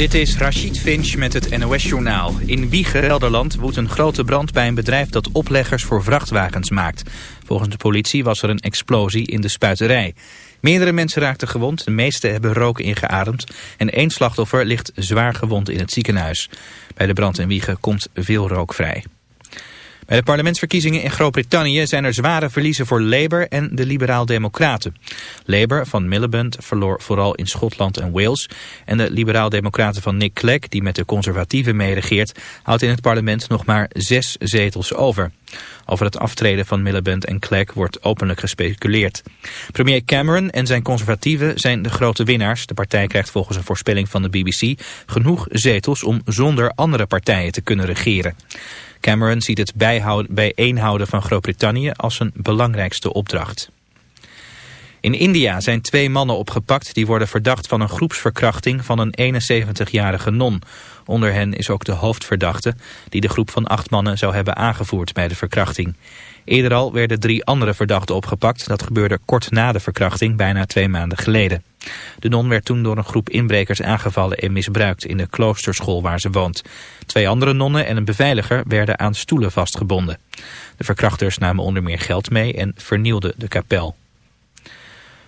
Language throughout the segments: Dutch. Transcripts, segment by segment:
Dit is Rachid Finch met het NOS-journaal. In Wiegen, Gelderland, woedt een grote brand bij een bedrijf dat opleggers voor vrachtwagens maakt. Volgens de politie was er een explosie in de spuiterij. Meerdere mensen raakten gewond, de meeste hebben rook ingeademd... en één slachtoffer ligt zwaar gewond in het ziekenhuis. Bij de brand in Wiegen komt veel rook vrij. Bij de parlementsverkiezingen in Groot-Brittannië zijn er zware verliezen voor Labour en de Liberaal-Democraten. Labour van Miliband verloor vooral in Schotland en Wales. En de Liberaal-Democraten van Nick Clegg, die met de conservatieven meeregeert, houdt in het parlement nog maar zes zetels over. Over het aftreden van Miliband en Clegg wordt openlijk gespeculeerd. Premier Cameron en zijn conservatieven zijn de grote winnaars. De partij krijgt volgens een voorspelling van de BBC genoeg zetels om zonder andere partijen te kunnen regeren. Cameron ziet het bijeenhouden van Groot-Brittannië als zijn belangrijkste opdracht. In India zijn twee mannen opgepakt die worden verdacht van een groepsverkrachting van een 71-jarige non. Onder hen is ook de hoofdverdachte die de groep van acht mannen zou hebben aangevoerd bij de verkrachting. Eerder al werden drie andere verdachten opgepakt. Dat gebeurde kort na de verkrachting, bijna twee maanden geleden. De non werd toen door een groep inbrekers aangevallen en misbruikt in de kloosterschool waar ze woont. Twee andere nonnen en een beveiliger werden aan stoelen vastgebonden. De verkrachters namen onder meer geld mee en vernielden de kapel.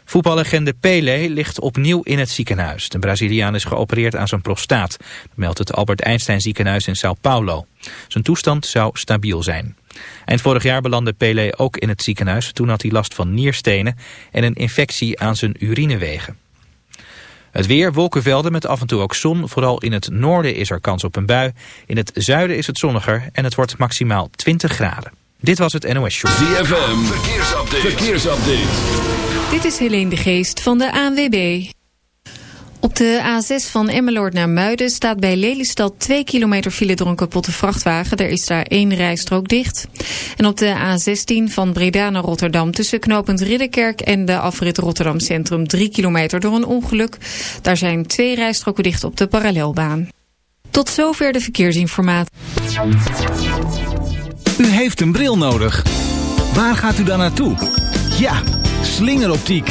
Voetballegende Pele ligt opnieuw in het ziekenhuis. De Braziliaan is geopereerd aan zijn prostaat, meldt het Albert Einstein ziekenhuis in Sao Paulo. Zijn toestand zou stabiel zijn. Eind vorig jaar belandde Pele ook in het ziekenhuis. Toen had hij last van nierstenen en een infectie aan zijn urinewegen. Het weer, wolkenvelden met af en toe ook zon. Vooral in het noorden is er kans op een bui. In het zuiden is het zonniger en het wordt maximaal 20 graden. Dit was het NOS Show. ZFM, verkeersupdate. verkeersupdate. Dit is Helene de Geest van de ANWB. Op de A6 van Emmeloord naar Muiden staat bij Lelystad 2 kilometer file door een kapotte vrachtwagen. Er is daar één rijstrook dicht. En op de A16 van Breda naar Rotterdam tussen knooppunt Ridderkerk en de afrit Rotterdam Centrum 3 kilometer door een ongeluk. Daar zijn twee rijstroken dicht op de parallelbaan. Tot zover de verkeersinformatie. U heeft een bril nodig. Waar gaat u dan naartoe? Ja, slingeroptiek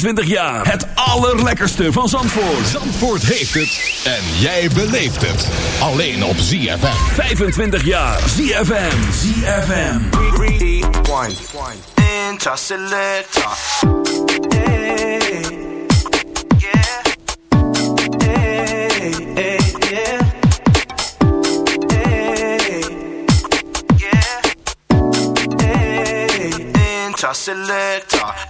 25 jaar. Het allerlekkerste van Zandvoort. Zandvoort heeft het. En jij beleeft het. Alleen op ZFM. 25 jaar. ZFM. ZFM. Interselector. Hey. Yeah. Hey, hey, yeah. Hey. Yeah. Hey. Interselector. Making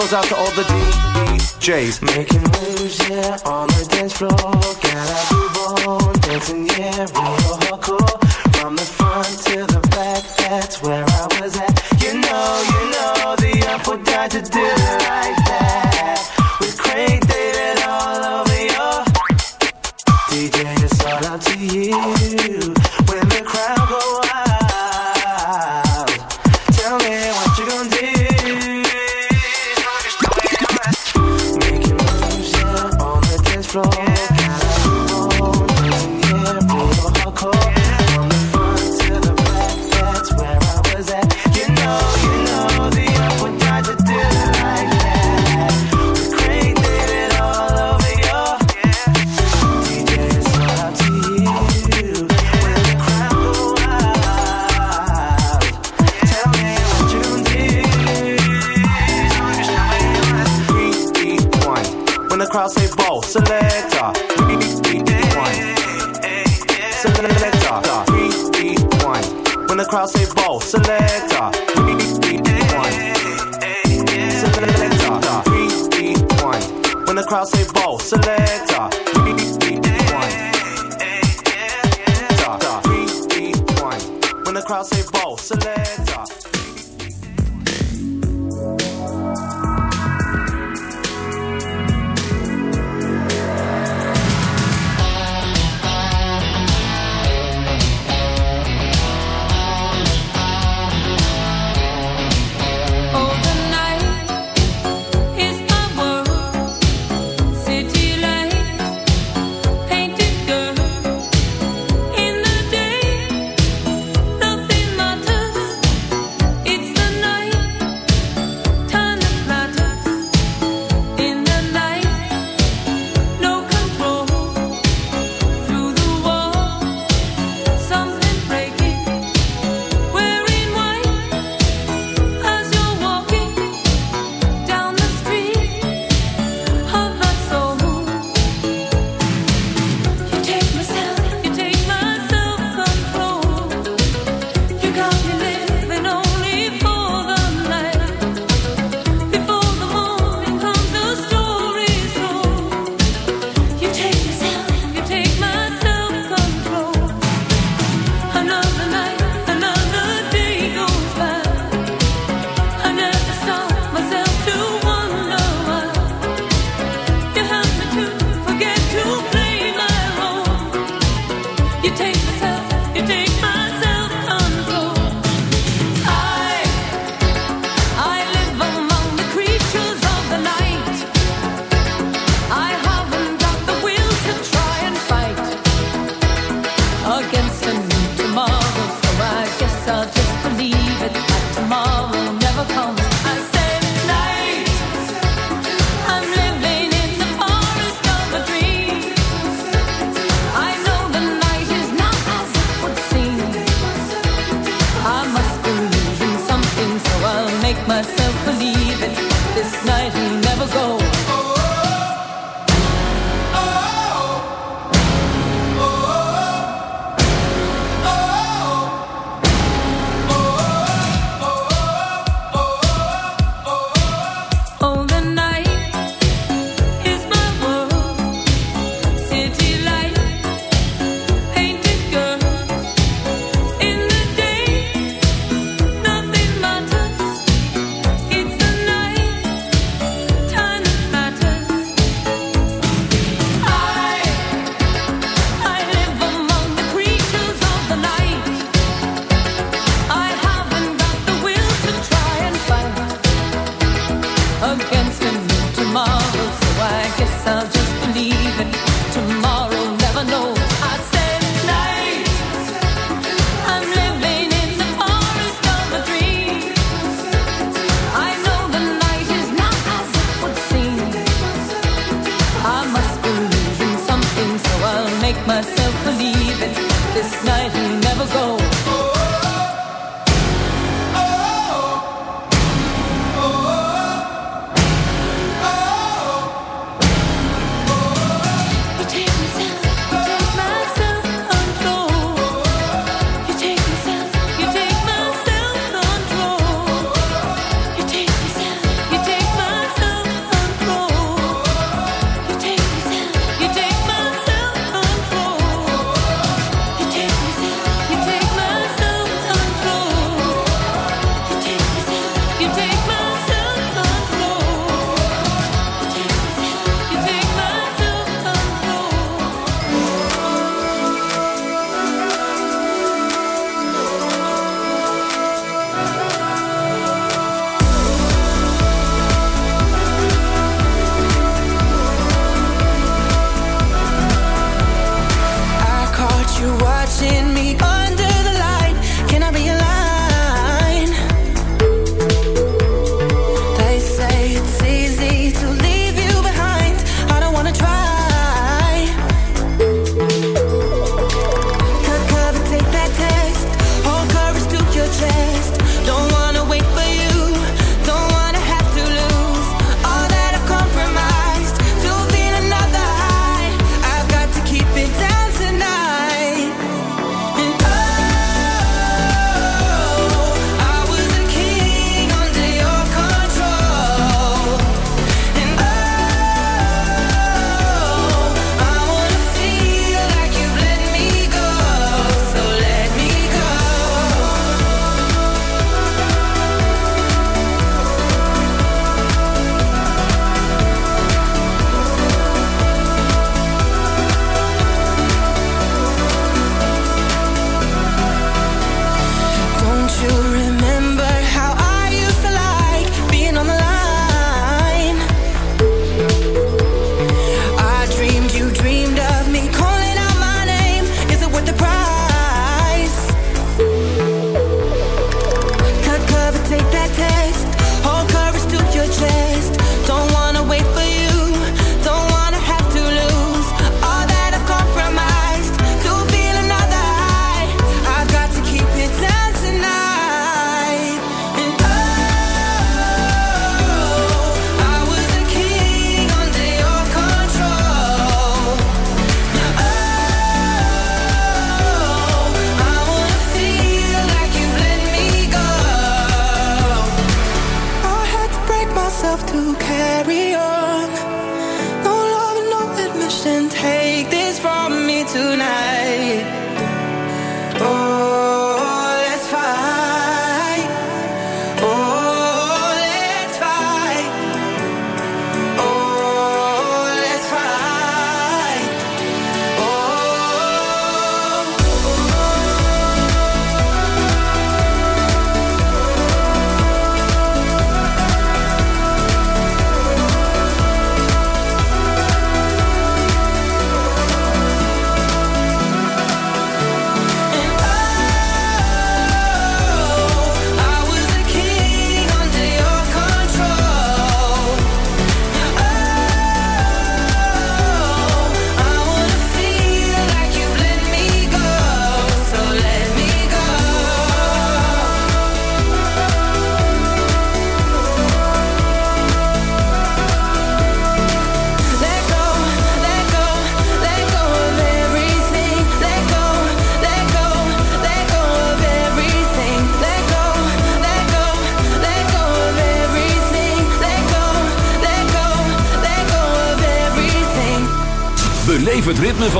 Goes out to all the DJs. Making moves, yeah, on the dance floor. Gotta move on, dancing, yeah, real hardcore. From the front to the back, that's where I was at. You know, you know, the up would die to do hustling.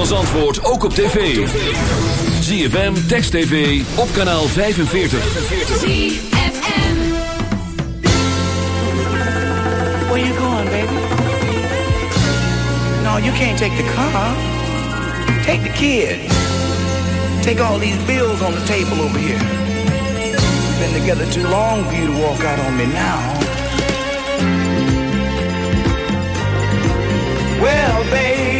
Als antwoord ook op tv. ZFM, Text TV, op kanaal 45. ZFM Where you going, baby? No, you can't take the car. Take the kids. Take all these bills on the table over here. Been together too long for you to walk out on me now. Well, baby.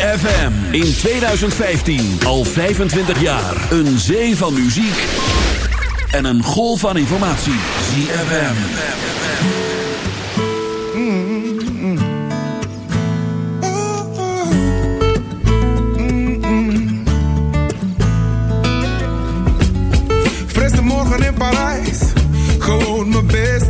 ZFM in 2015 al 25 jaar. Een zee van muziek en een golf van informatie. ZFM. Frisse morgen in Parijs, gewoon mijn business.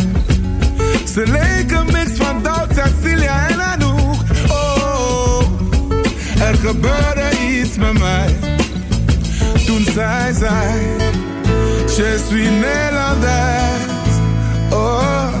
Ze leken mix van Doubt, Cecilia en Anouk. Oh, er gebeurde iets met mij. Toen zij zei, je suis Nederlands. Oh,